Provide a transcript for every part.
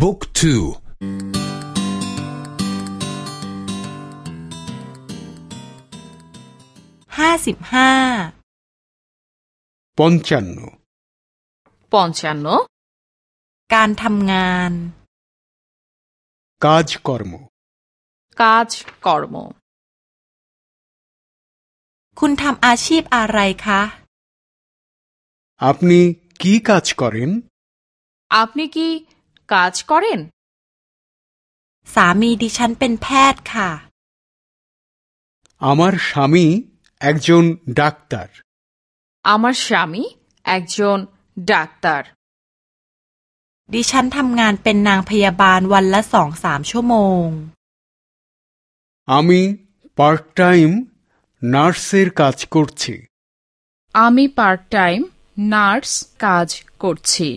บุ๊กทูห้าสิบห้าปอนชันโนปอนชันโนการทำงาน กาจกอร์โมกาจกอร์โมคุณทำอาชีพอะไรคะอาปนีกีกาจกอรินอาปนีกี কাজ করেন สามีดิฉันเป็นแพทย์ค่ะ আমার স্বামী একজন ডাক্তার আমার স্বামী একজন ডাক্তার ดิฉันทำงานเป็นนางพยาบาลวันละสองสามชั่วโมง আমি পার্ট টাইম নার্সের কাজ করছি আমি পার্ট টাইম নার্স কাজ করছি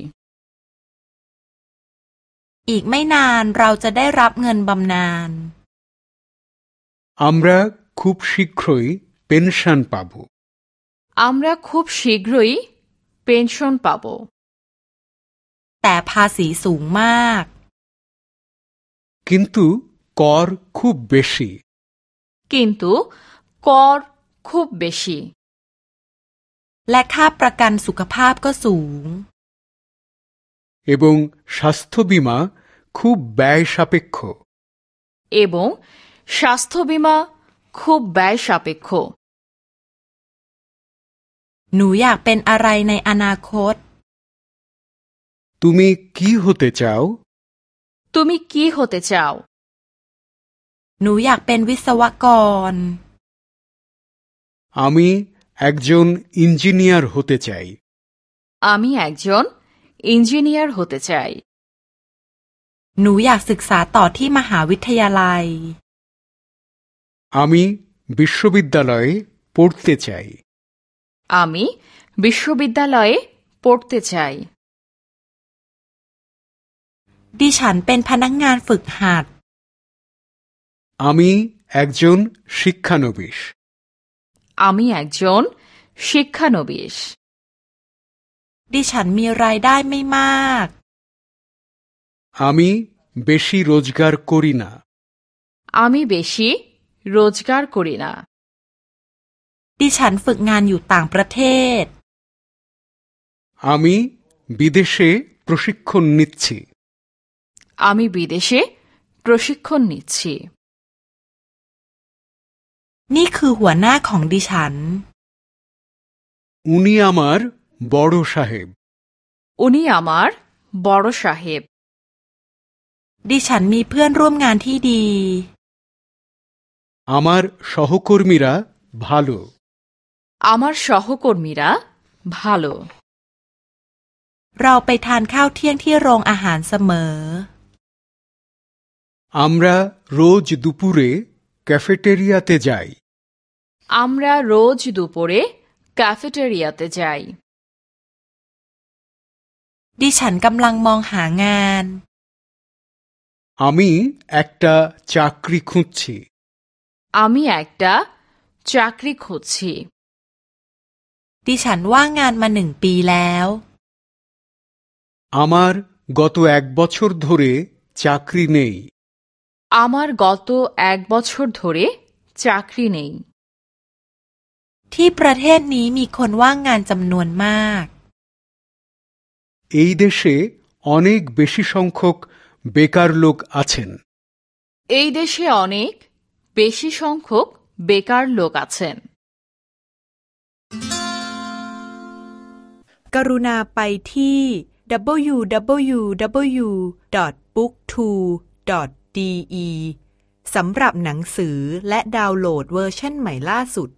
อีกไม่นานเราจะได้รับเงินบำนาญอัมระคุบชิกรุยเป็นชันปาบุอัมระคุบชิกรุยเป็นชันปาบุแต่ภาษีสูงมากกินตุกอร์คุบเบชีกินตุกอร์คุบเบชีและค่าประกันสุขภาพก็สูง এবং স্বাস্থ্য বীমা খুব ব্যয় সাপেক্ষ এবং স্বাস্থ্য বীমা খুব ব্যয় সাপেক্ষ তুমি কি হতে চাও তুমি কি হতে চাও আমি একজন ইঞ্জিনিয়ার হতে চাই আমি একজন ইঞ্জিনিয়ার হতে চাই หนูอยากศึกษา ต่อที่ มหาวิทยาลัย আমি বিশ্ববিদ্যালয়ে পড়তে চাই আমি বিশ্ববিদ্যালয়ে পড়তে চাই ดิฉันเป็นพนักงาน ฝึกหัด আমি একজন শিক্ষানবিশ আমি একজন শিক্ষানবিশ ดิฉันมีรายได้ไม่มาก আমি বেশি রোজগার করি না আমি বেশি রোজগার করি না ดิฉันฝึกงานอยู่ต่างประเทศ আমি বিদেশে প্রশিক্ষণ নিচ্ছি আমি বিদেশে প্রশিক্ষণ নিচ্ছি นี่คือหัวหน้าของดิฉัน উনি আমার বড় সাহেব উনি আমার বড় সাহেব ดิฉัน มีเพื่อน ร่วม งาน ที่ ดี আমার সহকর্মীরা ভালো আমার সহকর্মীরা ভালো เราไป ทาน ข้าวเที่ยงที่โรง อาหารเสมอ আমরা রোজ দুপুরে ক্যাফেটেরিয়াতে যাই আমরা রোজ দুপুরে ক্যাফেটেরিয়াতে যাই ดิฉันกำลังมองหางานอามีเอกตาจักรีขุดชีอามีเอกตาจักรีขุดชี ดิฉันว่างงานมาหนึ่งปีแล้ว อามาร์กอตุเอกบอชุดธุระจักรีเน่อามาร์กอตุเอกบอชุดธุระจักรีเน่ที่ประเทศนี้มีคนว่างงานจำนวนมาก এই দেশে অনেক বেশি সংখ্যক বেকার লোক আছেন এই দেশে অনেক বেশি সংখ্যক বেকার লোক আছেন กรุณาไปที่ w w w b o o k 2 d e สำหรับหนังสือและดาวน์โหลดเวอร์ชันใหม่ล่าสุด